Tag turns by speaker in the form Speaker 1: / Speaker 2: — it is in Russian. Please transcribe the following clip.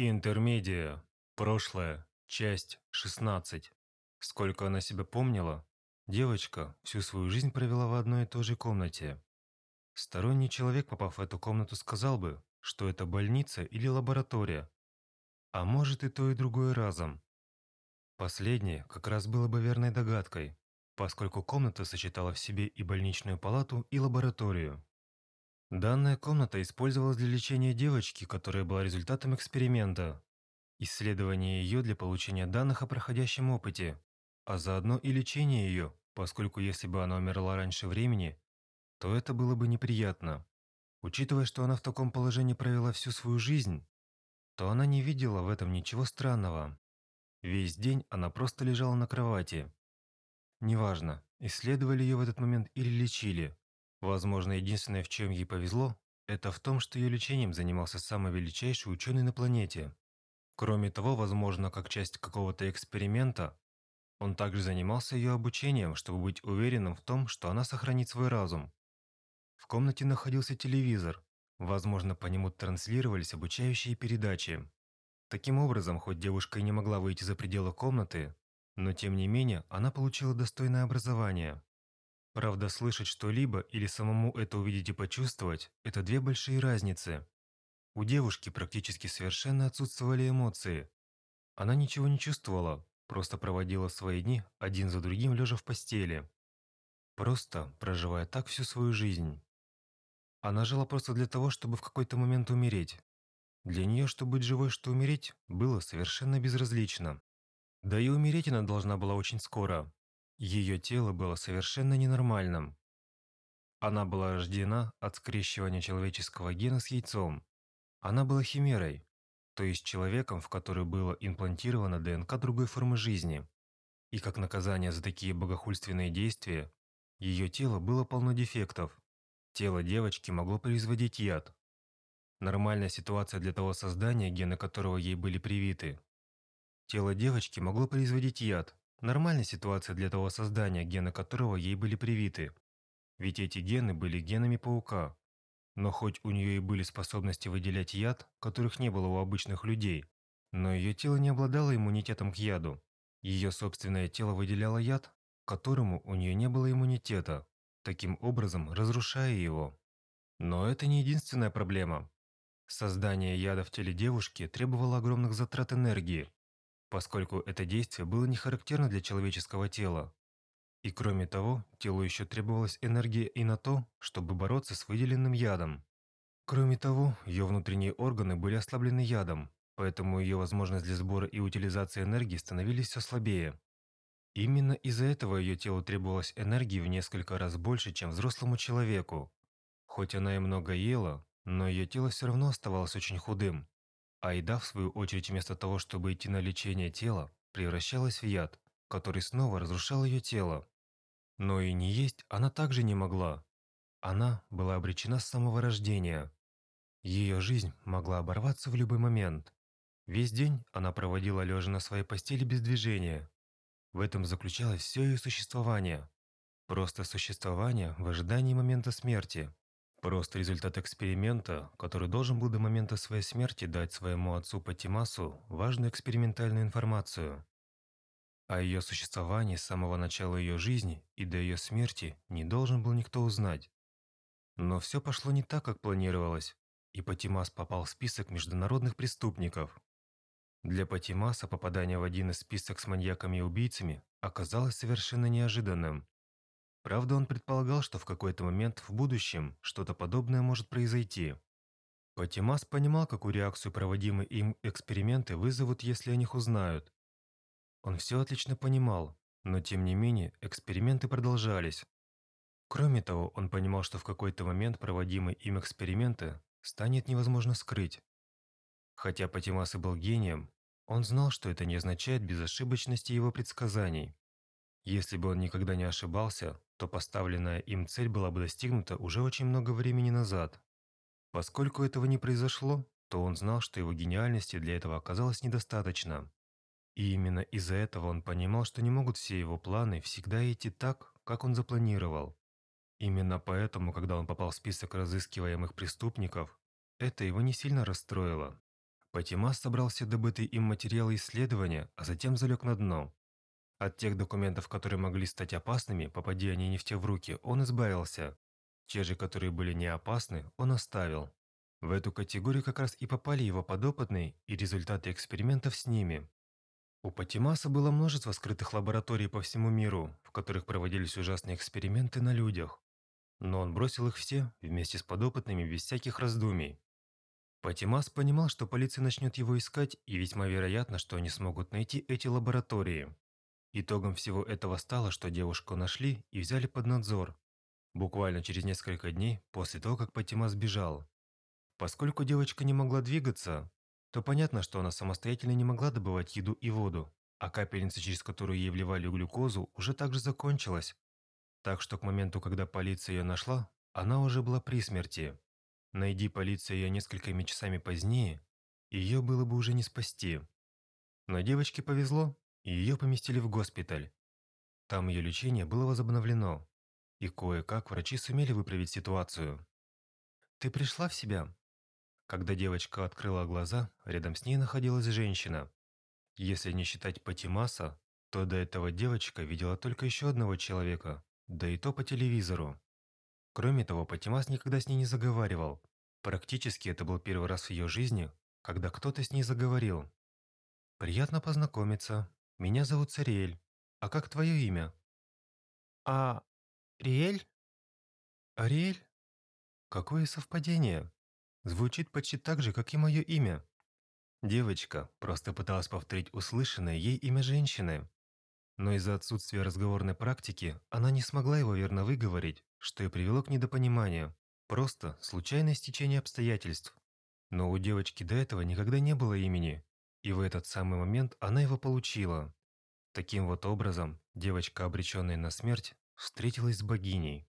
Speaker 1: Интермедия. Прошлое. Часть 16. Сколько она себя помнила, девочка всю свою жизнь провела в одной и той же комнате. Сторонний человек, попав в эту комнату, сказал бы, что это больница или лаборатория. А может и то, и другое разом. Последнее как раз было бы верной догадкой, поскольку комната сочетала в себе и больничную палату, и лабораторию. Данная комната использовалась для лечения девочки, которая была результатом эксперимента. Исследование ее для получения данных о проходящем опыте, а заодно и лечение ее, поскольку если бы она умерла раньше времени, то это было бы неприятно. Учитывая, что она в таком положении провела всю свою жизнь, то она не видела в этом ничего странного. Весь день она просто лежала на кровати. Неважно, исследовали ее в этот момент или лечили. Возможно, единственное, в чем ей повезло, это в том, что ее лечением занимался самый величайший ученый на планете. Кроме того, возможно, как часть какого-то эксперимента, он также занимался ее обучением, чтобы быть уверенным в том, что она сохранит свой разум. В комнате находился телевизор. Возможно, по нему транслировались обучающие передачи. Таким образом, хоть девушка и не могла выйти за пределы комнаты, но тем не менее она получила достойное образование. Правда, слышать что-либо или самому это увидеть и почувствовать – это две большие разницы. У девушки практически совершенно отсутствовали эмоции. Она ничего не чувствовала, просто проводила свои дни один за другим лежа в постели. Просто проживая так всю свою жизнь. Она жила просто для того, чтобы в какой-то момент умереть. Для нее, что быть живой, что умереть, было совершенно безразлично. Да и умереть она должна была очень скоро. Ее тело было совершенно ненормальным. Она была рождена от скрещивания человеческого гена с яйцом. Она была химерой, то есть человеком, в который было имплантировано ДНК другой формы жизни. И как наказание за такие богохульственные действия, ее тело было полно дефектов. Тело девочки могло производить яд. Нормальная ситуация для того создания, гены которого ей были привиты. Тело девочки могло производить яд. Нормальная ситуация для того создания, гены которого ей были привиты. Ведь эти гены были генами паука, но хоть у нее и были способности выделять яд, которых не было у обычных людей, но ее тело не обладало иммунитетом к яду. Ее собственное тело выделяло яд, которому у нее не было иммунитета, таким образом разрушая его. Но это не единственная проблема. Создание яда в теле девушки требовало огромных затрат энергии, поскольку это действие было не характерно для человеческого тела. И кроме того, телу еще требовалась энергия и на то, чтобы бороться с выделенным ядом. Кроме того, ее внутренние органы были ослаблены ядом, поэтому ее возможность для сбора и утилизации энергии становились все слабее. Именно из-за этого ее телу требовалось энергии в несколько раз больше, чем взрослому человеку. Хоть она и много ела, но ее тело все равно оставалось очень худым. А еда, в свою очередь, вместо того, чтобы идти на лечение тела, превращалась в яд, который снова разрушал ее тело. Но и не есть она также не могла. Она была обречена с самого рождения. Ее жизнь могла оборваться в любой момент. Весь день она проводила лежа на своей постели без движения. В этом заключалось все ее существование. Просто существование в ожидании момента смерти. Просто результат эксперимента, который должен был до момента своей смерти дать своему отцу Патимасу важную экспериментальную информацию. О ее существовании с самого начала ее жизни и до ее смерти не должен был никто узнать. Но все пошло не так, как планировалось, и Патимас попал в список международных преступников. Для Патимаса попадание в один из список с маньяками и убийцами оказалось совершенно неожиданным. Правда, он предполагал, что в какой-то момент в будущем что-то подобное может произойти. Патимас понимал, какую реакцию проводимые им эксперименты вызовут, если о них узнают, он все отлично понимал, но тем не менее эксперименты продолжались. Кроме того, он понимал, что в какой-то момент проводимые им эксперименты станет невозможно скрыть. Хотя Патимас и был гением, он знал, что это не означает безошибочности его предсказаний. Если бы он никогда не ошибался, то поставленная им цель была бы достигнута уже очень много времени назад. Поскольку этого не произошло, то он знал, что его гениальности для этого оказалось недостаточно. И именно из-за этого он понимал, что не могут все его планы всегда идти так, как он запланировал. Именно поэтому, когда он попал в список разыскиваемых преступников, это его не сильно расстроило. Патимас собрал все добытые им материалы исследования, а затем залег на дно. От тех документов, которые могли стать опасными, попади они не в те в руки, он избавился. Те же, которые были не опасны, он оставил. В эту категорию как раз и попали его подопытные и результаты экспериментов с ними. У Патимаса было множество скрытых лабораторий по всему миру, в которых проводились ужасные эксперименты на людях. Но он бросил их все вместе с подопытными без всяких раздумий. Патимас понимал, что полиция начнет его искать, и весьма вероятно, что они смогут найти эти лаборатории. Итогом всего этого стало, что девушку нашли и взяли под надзор. Буквально через несколько дней после того, как Патимас сбежал. Поскольку девочка не могла двигаться, то понятно, что она самостоятельно не могла добывать еду и воду, а капельница, через которую ей вливали глюкозу, уже также закончилась. Так что к моменту, когда полиция ее нашла, она уже была при смерти. Найди полиция ее несколькими часами позднее, ее было бы уже не спасти. Но девочке повезло, ее поместили в госпиталь. Там ее лечение было возобновлено, и кое-как врачи сумели выправить ситуацию. «Ты пришла в себя?» Когда девочка открыла глаза, рядом с ней находилась женщина. Если не считать Патимаса, то до этого девочка видела только еще одного человека, да и то по телевизору. Кроме того, Патимас никогда с ней не заговаривал. Практически это был первый раз в ее жизни, когда кто-то с ней заговорил. «Приятно познакомиться. Меня зовут Цариэль. А как твое имя?»
Speaker 2: А... Риэль?
Speaker 1: «Ариэль? Какое совпадение!» Звучит почти так же, как и мое имя. Девочка просто пыталась повторить услышанное ей имя женщины. Но из-за отсутствия разговорной практики она не смогла его верно выговорить, что и привело к недопониманию. Просто случайное стечение обстоятельств. Но у девочки до этого никогда не было имени, и в этот самый момент она его получила. Таким вот образом, девочка, обреченная на смерть, встретилась с богиней.